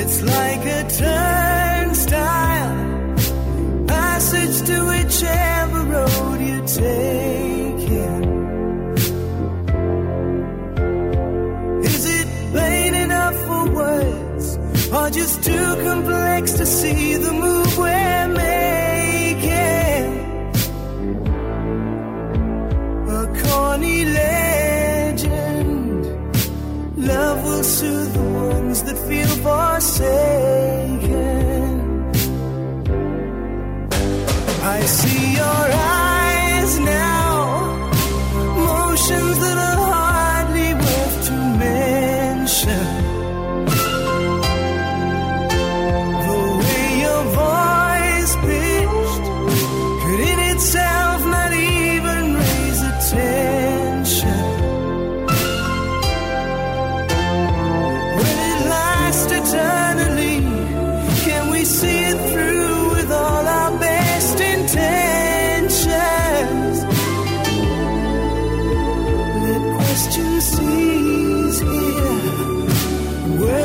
It's like a turnstile, passage to whichever road you take. Yeah. Is it plain enough for words, or just too complex to see the move we're making? Will soothe the ones that feel forsaken. I see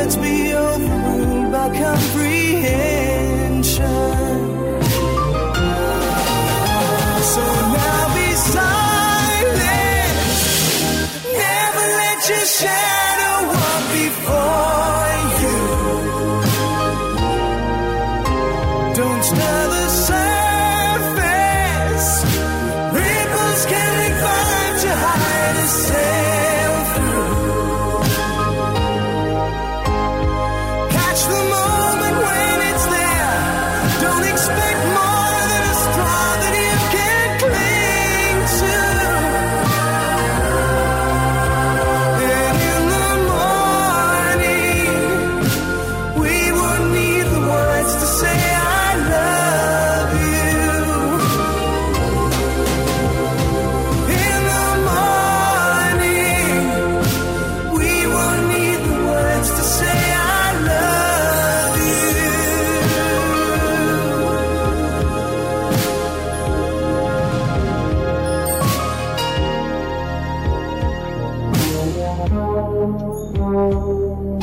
Let's be overruled by comprehension. So now be silent. Never let your shadow walk before you. Don't stir the sun. Oh.